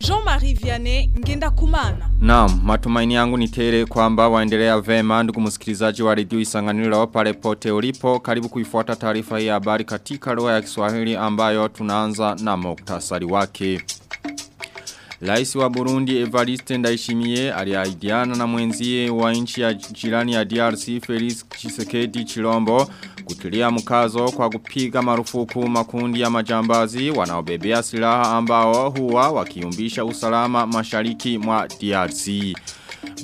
Jean-Marie Vianney ngenda kumana. Naam, matumaini yangu ni tele kwamba waendelea vema ndugu msikilizaji wa redio Isanganiro pale pote ulipo. Karibu kuifuata taarifa hii ya habari katika lugha ya Kiswahili ambayo tunaanza na muktasari wake. Rais wa Burundi Evariste Ndayishimiye aliahidiana na mwenzie wa nchi ya jirani ya DRC Felix Chisekedi Chilombo kutilia mkazo kwa kupiga marufuku makundi ya majambazi wanaobebea silaha ambao huwa wakiumbisha usalama mashariki mwa DRC.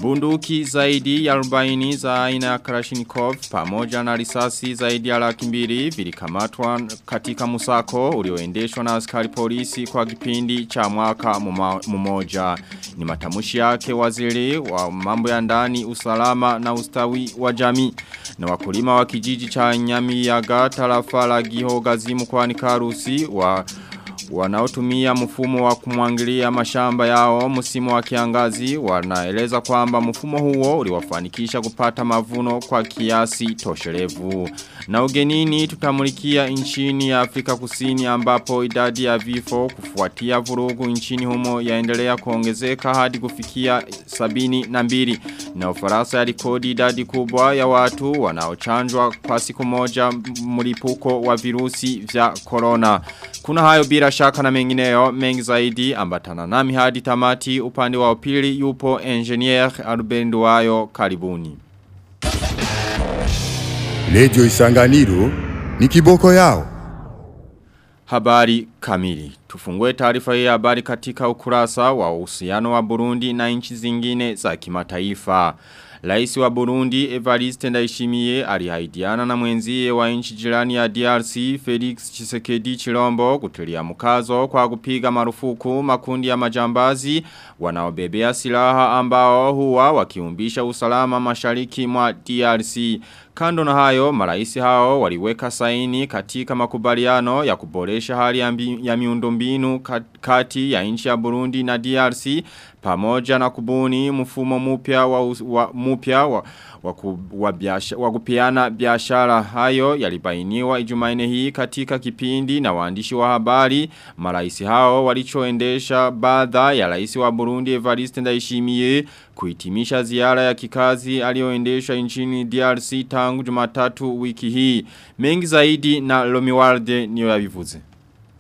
Bunduki zaidi ya 40 za aina ya Kalashnikov pamoja na risasi zaidi ya laki mbili vilikamatwa katika musako ulioendeshwa na askari polisi kwa kipindi cha mwaka mmoja. Ni matamushi yake waziri wa mambo ya ndani usalama na ustawi wa jamii na wakulima wa kijiji cha Nyamiyaga ya tarafa la Gihogazimu kwa Nikarusi wa Wanaotumia mfumo wa kumwangilia mashamba yao msimu wa kiangazi wanaeleza kwamba mfumo huo uliwafanikisha kupata mavuno kwa kiasi tosherevu. Na ugenini tutamulikia nchini ya Afrika kusini ambapo idadi ya vifo kufuatia vurugu nchini humo yaendelea kuongezeka hadi kufikia sabini na mbili. Na ufarasa ya rekodi idadi kubwa ya watu wanaochanjwa kwa siku moja mlipuko wa virusi vya corona. Kuna hayo bila shaka na mengineyo mengi zaidi ambatana nami hadi tamati upande wa upili yupo engineer Aruben Duayo karibuni. Lejo Isanganiro ni kiboko yao. Habari kamili. Tufungue taarifa hii habari katika ukurasa wa uhusiano wa Burundi na nchi zingine za kimataifa. Rais wa Burundi Evariste Ndayishimiye alihaidiana na mwenzie wa nchi jirani ya DRC Felix Chisekedi Chilombo kutulia mkazo kwa kupiga marufuku makundi ya majambazi wanaobebea silaha ambao huwa wakiumbisha usalama mashariki mwa DRC. Kando na hayo, maraisi hao waliweka saini katika makubaliano ya kuboresha hali ya, miundombinu kati ya nchi ya Burundi na DRC pamoja na kubuni mfumo mpya wa, wa mpya wa, wa, wa, kupiana biashara. Hayo yalibainiwa Ijumaine hii katika kipindi na waandishi wa habari. Maraisi hao walichoendesha baadha ya rais wa Burundi Evariste Ndayishimiye kuhitimisha ziara ya kikazi aliyoendesha nchini DRC tangu Jumatatu wiki hii. Mengi zaidi na Lomiwarde niyo yavivuze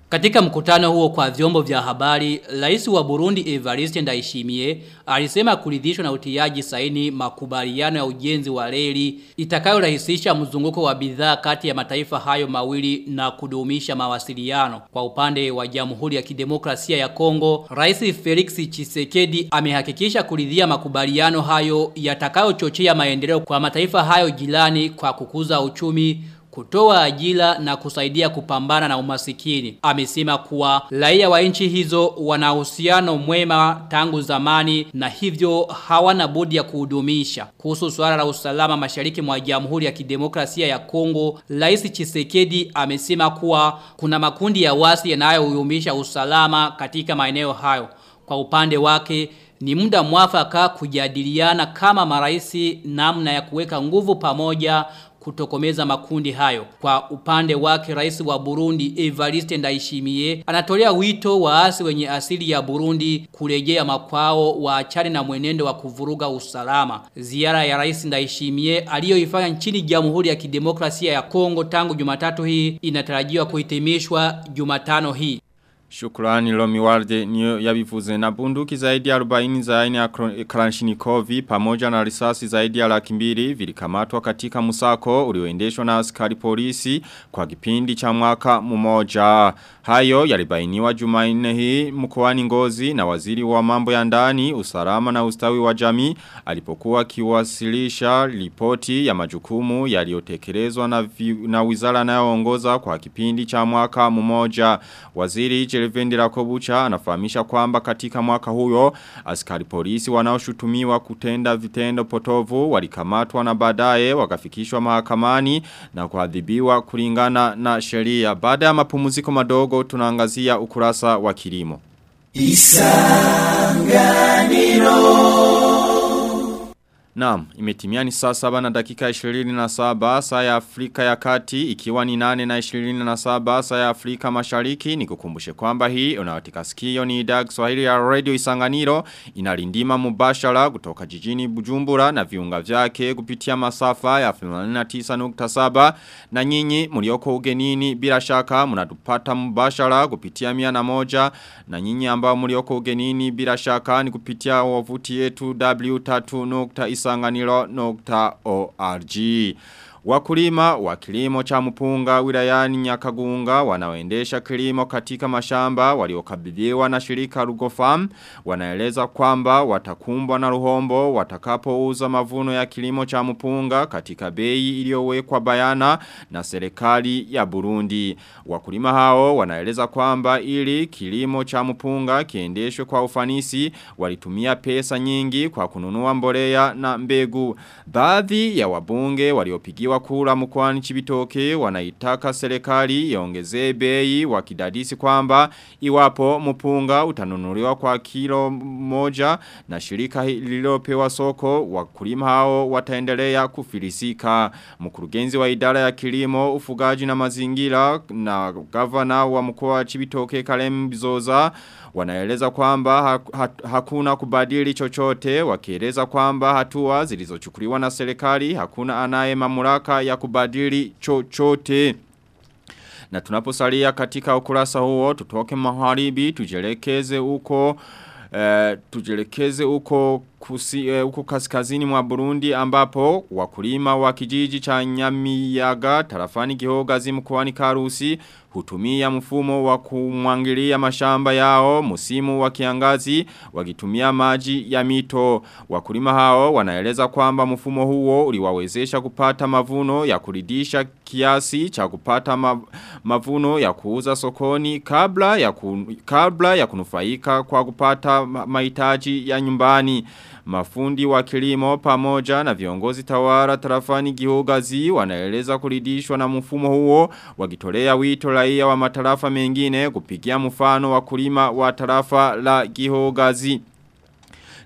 katika mkutano huo kwa vyombo vya habari, rais wa Burundi Evariste Ndayishimiye alisema kuridhishwa na utiaji saini makubaliano ya ujenzi wa reli itakayorahisisha mzunguko wa bidhaa kati ya mataifa hayo mawili na kudumisha mawasiliano. Kwa upande wa Jamhuri ya Kidemokrasia ya Kongo, Rais Felix Tshisekedi amehakikisha kuridhia makubaliano hayo yatakayochochea maendeleo kwa mataifa hayo jirani kwa kukuza uchumi kutoa ajira na kusaidia kupambana na umasikini. Amesema kuwa raia wa nchi hizo wana uhusiano mwema tangu zamani na hivyo hawana budi ya kuhudumisha. Kuhusu swala la usalama mashariki mwa Jamhuri ya Kidemokrasia ya Kongo, Rais Chisekedi amesema kuwa kuna makundi ya wasi yanayoyumisha usalama katika maeneo hayo. Kwa upande wake ni muda mwafaka kujadiliana kama maraisi namna ya kuweka nguvu pamoja kutokomeza makundi hayo. Kwa upande wake rais wa Burundi Evariste Ndayishimiye anatolea wito waasi wenye asili ya Burundi kurejea makwao waachane na mwenendo wa kuvuruga usalama. Ziara ya rais Ndayishimiye aliyoifanya nchini Jamhuri ya Kidemokrasia ya Kongo tangu Jumatatu hii inatarajiwa kuhitimishwa Jumatano hii. Shukrani Lomi Warde niyo yabivuze na bunduki zaidi ya 40 za aina ya Kalashnikov pamoja na risasi zaidi ya laki mbili vilikamatwa katika musako ulioendeshwa na askari polisi kwa kipindi cha mwaka mmoja. Hayo yalibainiwa Jumanne hii mkoani Ngozi na waziri wa mambo ya ndani, usalama na ustawi wa jamii alipokuwa kiwasilisha ripoti ya majukumu yaliyotekelezwa na, na wizara inayoongoza kwa kipindi cha mwaka mmoja. Waziri Gervendera Kobucha anafahamisha kwamba katika mwaka huyo askari polisi wanaoshutumiwa kutenda vitendo potovu walikamatwa na baadaye wakafikishwa mahakamani na kuadhibiwa kulingana na sheria. Baada ya mapumziko madogo tunaangazia ukurasa wa kilimo. Naam, imetimia ni saa saba na dakika 27 saa ya Afrika ya kati. Ikiwa ni nane na 27 saa ya Afrika mashariki ni kukumbushe kwamba hii unawatika sikio ni idhaa Kiswahili ya Radio Isanganiro inalindima mubashara kutoka jijini Bujumbura na viunga vyake kupitia masafa ya 89.7 na nyinyi mlioko ugenini bila shaka mnatupata mubashara kupitia mia na moja. Na nyinyi ambao mlioko ugenini bila shaka ni kupitia wavuti yetu w3.isa sanganiro.org Wakulima wa kilimo cha mpunga wilayani Nyakagunga wanaoendesha kilimo katika mashamba waliokabidhiwa na shirika Rugofam wanaeleza kwamba watakumbwa na ruhombo watakapouza mavuno ya kilimo cha mpunga katika bei iliyowekwa bayana na serikali ya Burundi. Wakulima hao wanaeleza kwamba ili kilimo cha mpunga kiendeshwe kwa ufanisi walitumia pesa nyingi kwa kununua mbolea na mbegu. Baadhi ya wabunge waliopigiwa kura mkwani chibitoke wanaitaka serikali iongezee bei wakidadisi kwamba iwapo mpunga utanunuliwa kwa kilo moja na shirika lililopewa soko wakulima hao wataendelea kufilisika. Mkurugenzi wa idara ya kilimo, ufugaji na mazingira na gavana wa mkoa Chibitoke Kalem Bizoza wanaeleza kwamba ha, ha, hakuna kubadili chochote wakieleza kwamba hatua zilizochukuliwa na serikali hakuna anaye mamlaka ya kubadili chochote. Na tunaposalia katika ukurasa huo tutoke maharibi tujelekeze uko Uh, tujelekeze uko kusi, e, uko kaskazini mwa Burundi ambapo wakulima wa kijiji cha Nyamiyaga tarafani Gihogazi mkoani Karusi hutumia mfumo wa kumwangilia mashamba yao musimu wa kiangazi wakitumia maji ya mito. Wakulima hao wanaeleza kwamba mfumo huo uliwawezesha kupata mavuno ya kuridisha kiasi cha kupata mavuno ya kuuza sokoni kabla ya, ku, kabla ya kunufaika kwa kupata mahitaji ya nyumbani. Mafundi wa kilimo pamoja na viongozi tawara tarafani gihugazi wanaeleza kuridishwa na mfumo huo wakitolea wito raia wa matarafa mengine kupigia mfano wa kulima wa tarafa la gihugazi.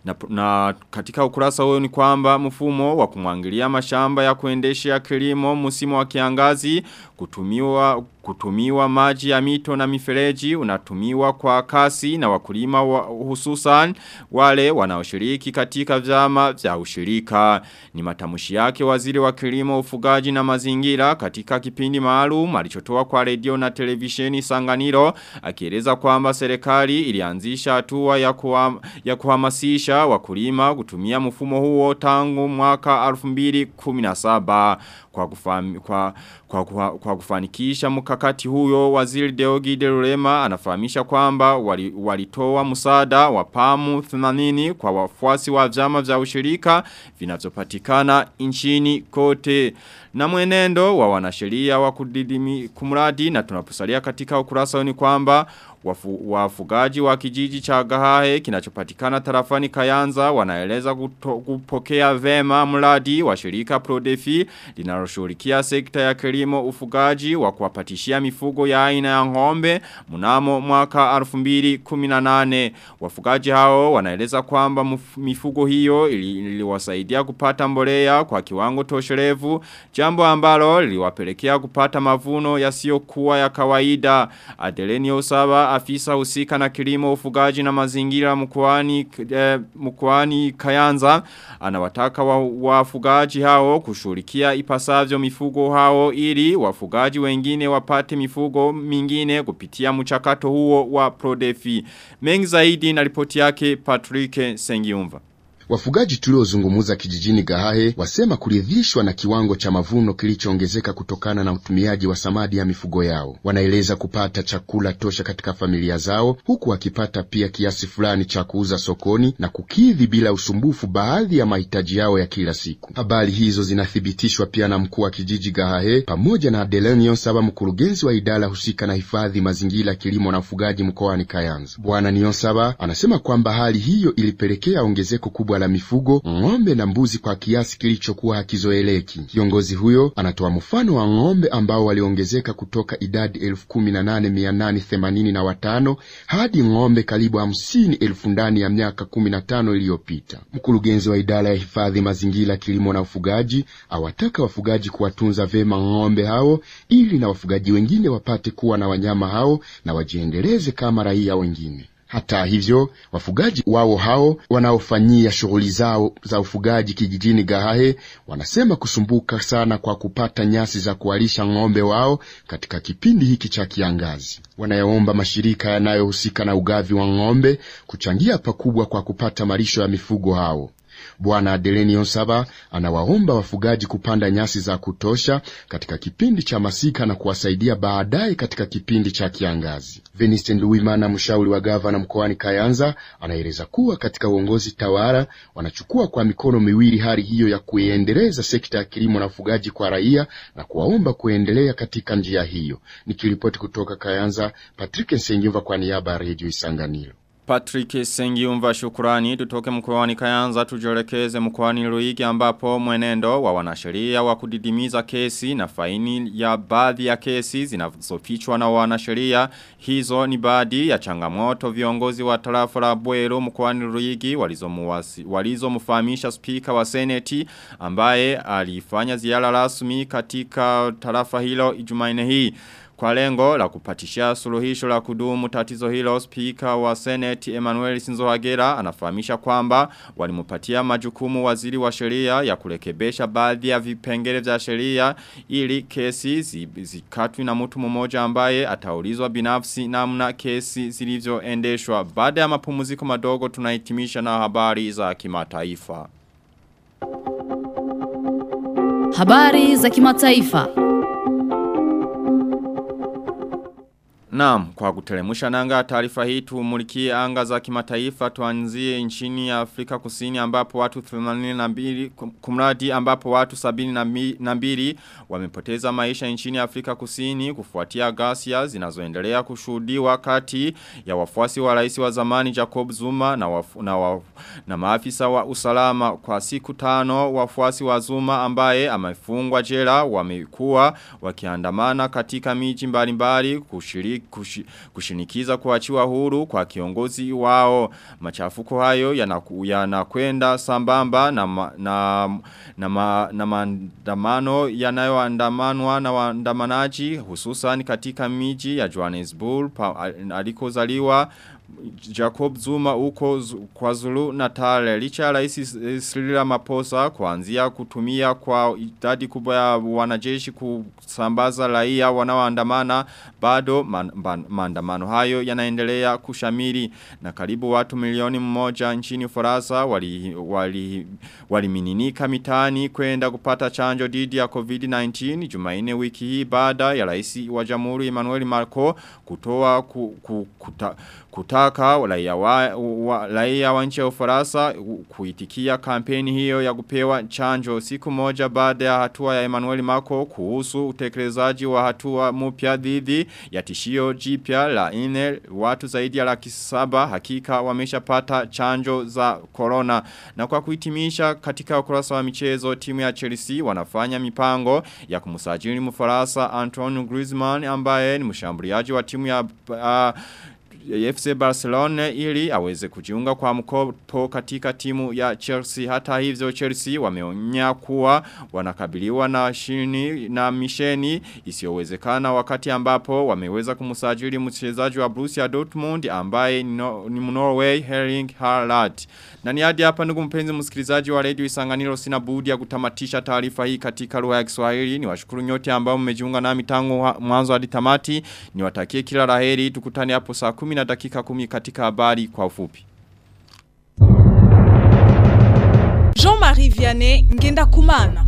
Na, na katika ukurasa huo ni kwamba mfumo wa kumwangilia mashamba ya kuendesha kilimo msimu wa kiangazi kutumiwa kutumiwa maji ya mito na mifereji unatumiwa kwa kasi na wakulima wa hususan wale wanaoshiriki katika vyama vya ushirika. Ni matamushi yake waziri wa kilimo ufugaji na mazingira katika kipindi maalum alichotoa kwa redio na televisheni Sanganiro akieleza kwamba serikali ilianzisha hatua ya, kuham, ya kuhamasisha wakulima kutumia mfumo huo tangu mwaka 2017 kwa, kufam, kwa, kwa, kwa, kwa kufanikisha mkakati huyo waziri Deogi Derulema anafahamisha kwamba walitoa wali msaada wa pamu 80 kwa wafuasi wa vyama vya ushirika vinavyopatikana nchini kote na mwenendo wa wanasheria wa kudidimi kumradi na tunaposalia katika ukurasa ni kwamba wafu, wafugaji wa kijiji cha Gahae kinachopatikana tarafani Kayanza wanaeleza kuto, kupokea vema mradi wa shirika Prodefi linaloshughulikia sekta ya kilimo ufugaji wa kuwapatishia mifugo ya aina ya ng'ombe mnamo mwaka 2018 wafugaji hao wanaeleza kwamba mifugo hiyo iliwasaidia ili kupata mbolea kwa kiwango tosherevu jambo ambalo liwapelekea kupata mavuno yasiyokuwa ya kawaida Adeleni Osaba afisa husika na kilimo ufugaji na mazingira mkoani eh, mkoani Kayanza anawataka wafugaji wa hao kushirikia ipasavyo mifugo hao ili wafugaji wengine wapate mifugo mingine kupitia mchakato huo wa Prodefi. Mengi zaidi na ripoti yake Patrick Sengiumva. Wafugaji tuliozungumuza kijijini Gahahe wasema kuridhishwa na kiwango cha mavuno kilichoongezeka kutokana na utumiaji wa samadi ya mifugo yao. Wanaeleza kupata chakula tosha katika familia zao, huku wakipata pia kiasi fulani cha kuuza sokoni na kukidhi bila usumbufu baadhi ya mahitaji yao ya kila siku. Habari hizo zinathibitishwa pia na mkuu wa kijiji Gahahe pamoja na Adelenio Saba, mkurugenzi wa idara husika na hifadhi mazingira, kilimo na ufugaji mkoani Kayanza. Bwana Niosaba anasema kwamba hali hiyo ilipelekea ongezeko kubwa la mifugo, ng'ombe na mbuzi kwa kiasi kilichokuwa hakizoeleki. Kiongozi huyo anatoa mfano wa ng'ombe ambao waliongezeka kutoka idadi elfu kumi na nane mia nane themanini na watano hadi ng'ombe karibu hamsini elfu ndani ya miaka kumi na tano iliyopita. Mkurugenzi wa idara ya hifadhi mazingira, kilimo na ufugaji awataka wafugaji kuwatunza vema ng'ombe hao ili na wafugaji wengine wapate kuwa na wanyama hao na wajiendeleze kama raia wengine. Hata hivyo wafugaji wao hao wanaofanyia shughuli zao za ufugaji kijijini Gahahe wanasema kusumbuka sana kwa kupata nyasi za kuwalisha ng'ombe wao katika kipindi hiki cha kiangazi. Wanayaomba mashirika yanayohusika na ugavi wa ng'ombe kuchangia pakubwa kwa kupata malisho ya mifugo hao. Bwana Adelenio Saba anawaomba wafugaji kupanda nyasi za kutosha katika kipindi cha masika na kuwasaidia baadaye katika kipindi cha kiangazi. Venisten Luimana, mshauri wa gavana mkoani Kayanza, anaeleza kuwa katika uongozi tawala wanachukua kwa mikono miwili hali hiyo ya kuiendeleza sekta ya kilimo na ufugaji kwa raia na kuwaomba kuendelea katika njia hiyo. Nikiripoti kutoka Kayanza, Patrick Nsengiva kwa niaba ya Redio Isanganiro. Patrick Sengiumva shukurani. Tutoke mkwani Kayanza tujelekeze mkoani Ruigi ambapo mwenendo wa wanasheria wa kudidimiza kesi na faini ya baadhi ya kesi zinazofichwa na wanasheria. Hizo ni baadhi ya changamoto viongozi wa tarafa la Bwero mkoani Ruigi walizomfahamisha spika wa seneti ambaye alifanya ziara rasmi katika tarafa hilo Ijumaine hii kwa lengo la kupatisha suluhisho la kudumu tatizo hilo spika wa Senate Emmanuel Sinzohagera anafahamisha kwamba walimupatia majukumu waziri wa sheria ya kurekebesha baadhi ya vipengele vya sheria ili kesi zikatwi na mtu mmoja ambaye ataulizwa binafsi namna kesi zilivyoendeshwa. Baada ya mapumziko madogo tunahitimisha na habari za kimataifa. Habari za kimataifa. Naam, kwa kutelemusha nanga taarifa hii tumulikie anga za kimataifa tuanzie nchini Afrika Kusini ambapo watu 82 kumradi ambapo watu 72 wamepoteza maisha nchini Afrika Kusini kufuatia ghasia zinazoendelea kushuhudiwa kati ya wafuasi wa rais wa zamani Jacob Zuma na wafu, na, wafu, na maafisa wa usalama. Kwa siku tano wafuasi wa Zuma ambaye amefungwa jela wamekuwa wakiandamana katika miji mbalimbali kushiriki kushi, kushinikiza kuachiwa huru kwa kiongozi wao. Machafuko hayo yanakwenda yana sambamba na, ma, na, na, ma, na maandamano yanayoandamanwa na waandamanaji hususan katika miji ya Johannesburg alikozaliwa Jacob Zuma uko kwa Zulu Natal. Licha rais Cyril maposa kuanzia kutumia kwa idadi kubwa ya wanajeshi kusambaza raia wanaoandamana bado maandamano hayo yanaendelea kushamiri na karibu watu milioni mmoja nchini Ufaransa wali wali walimininika mitaani kwenda kupata chanjo dhidi ya COVID-19 Jumanne wiki hii baada ya raisi wa Jamhuri Emmanuel Macron kutoa ku, ku, kuta, kuta, kutaka raia wa, wa, wa nchi ya Ufaransa kuitikia kampeni hiyo ya kupewa chanjo siku moja baada ya hatua ya Emmanuel Macron kuhusu utekelezaji wa hatua mpya dhidi ya tishio jipya la ine watu zaidi ya laki saba hakika wameshapata chanjo za corona. Na kwa kuhitimisha katika ukurasa wa michezo timu ya Chelsea wanafanya mipango ya kumsajili mfaransa Antoine Griezmann ambaye ni mshambuliaji wa timu ya uh, FC Barcelona ili aweze kujiunga kwa mkopo katika timu ya Chelsea. Hata hivyo Chelsea wameonya kuwa wanakabiliwa na shini na misheni isiyowezekana wakati ambapo wameweza kumsajili mchezaji wa Borussia Dortmund ambaye ni, no, ni Norway Herring Haaland. Na ni hadi hapa ndugu mpenzi msikilizaji wa Radio Isanganiro sina budi ya kutamatisha taarifa hii katika lugha ya Kiswahili. Ni washukuru nyote ambao mmejiunga nami tangu mwanzo hadi tamati. Niwatakie kila la heri tukutane hapo saa 10 na dakika 10 katika habari kwa ufupi. Jean-Marie Vianney Ngenda Kumana.